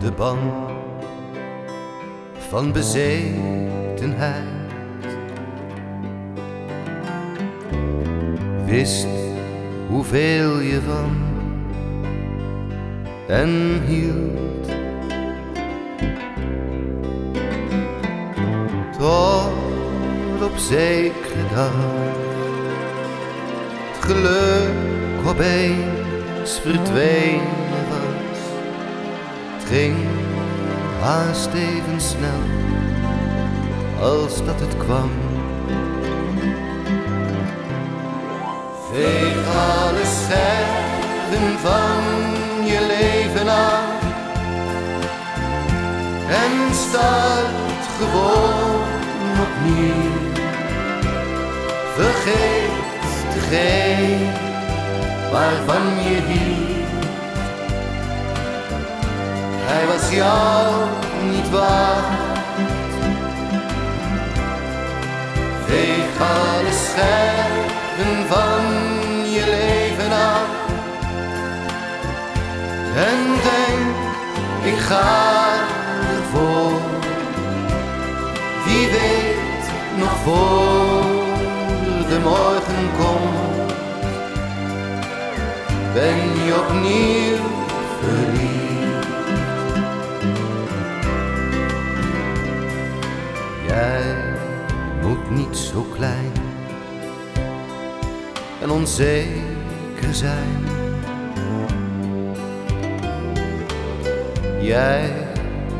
de band van bezetenheid. Wist hoeveel je van en hield. Tot op zekere dag het geluk opeens verdwenen was. Ging haast even snel als dat het kwam. Veeg alle scherven van je leven aan en start gewoon opnieuw. Vergeet degene waarvan je hield. Hij was jou niet waard. Veeg alle scherven van je leven af. En denk, ik ga ervoor. Wie weet nog voor de morgen komt. Ben je opnieuw verliefd. Jij moet niet zo klein en onzeker zijn. Jij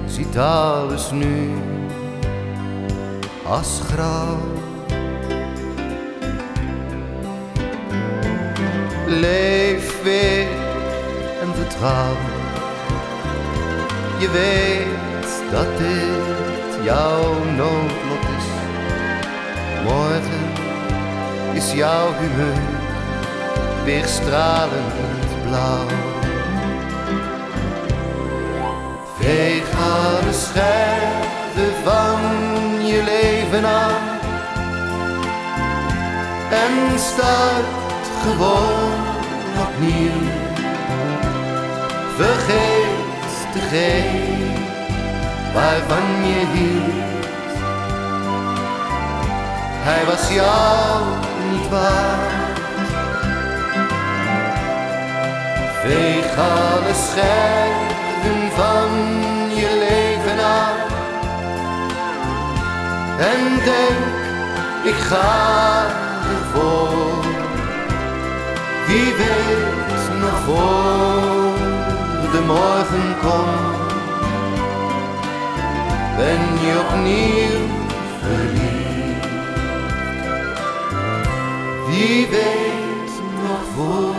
ziet alles nu als grauw. Leef weer en vertrouw. Je weet dat dit jouw noodlot is. Morgen is jouw humeur weer stralend blauw. Veeg alle scherven van je leven aan en start gewoon opnieuw. Vergeet degene waarvan je hield. Hij was jou niet waard. Veeg alle scherven van je leven aan. En denk, ik ga ervoor. Wie weet nog voor de morgen komt. Ben je opnieuw verliefd. Wie weet nog voor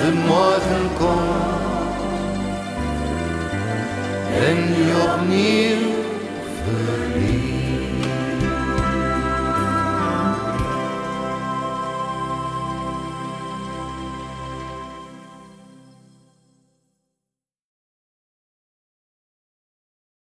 de morgen komt. Ben je opnieuw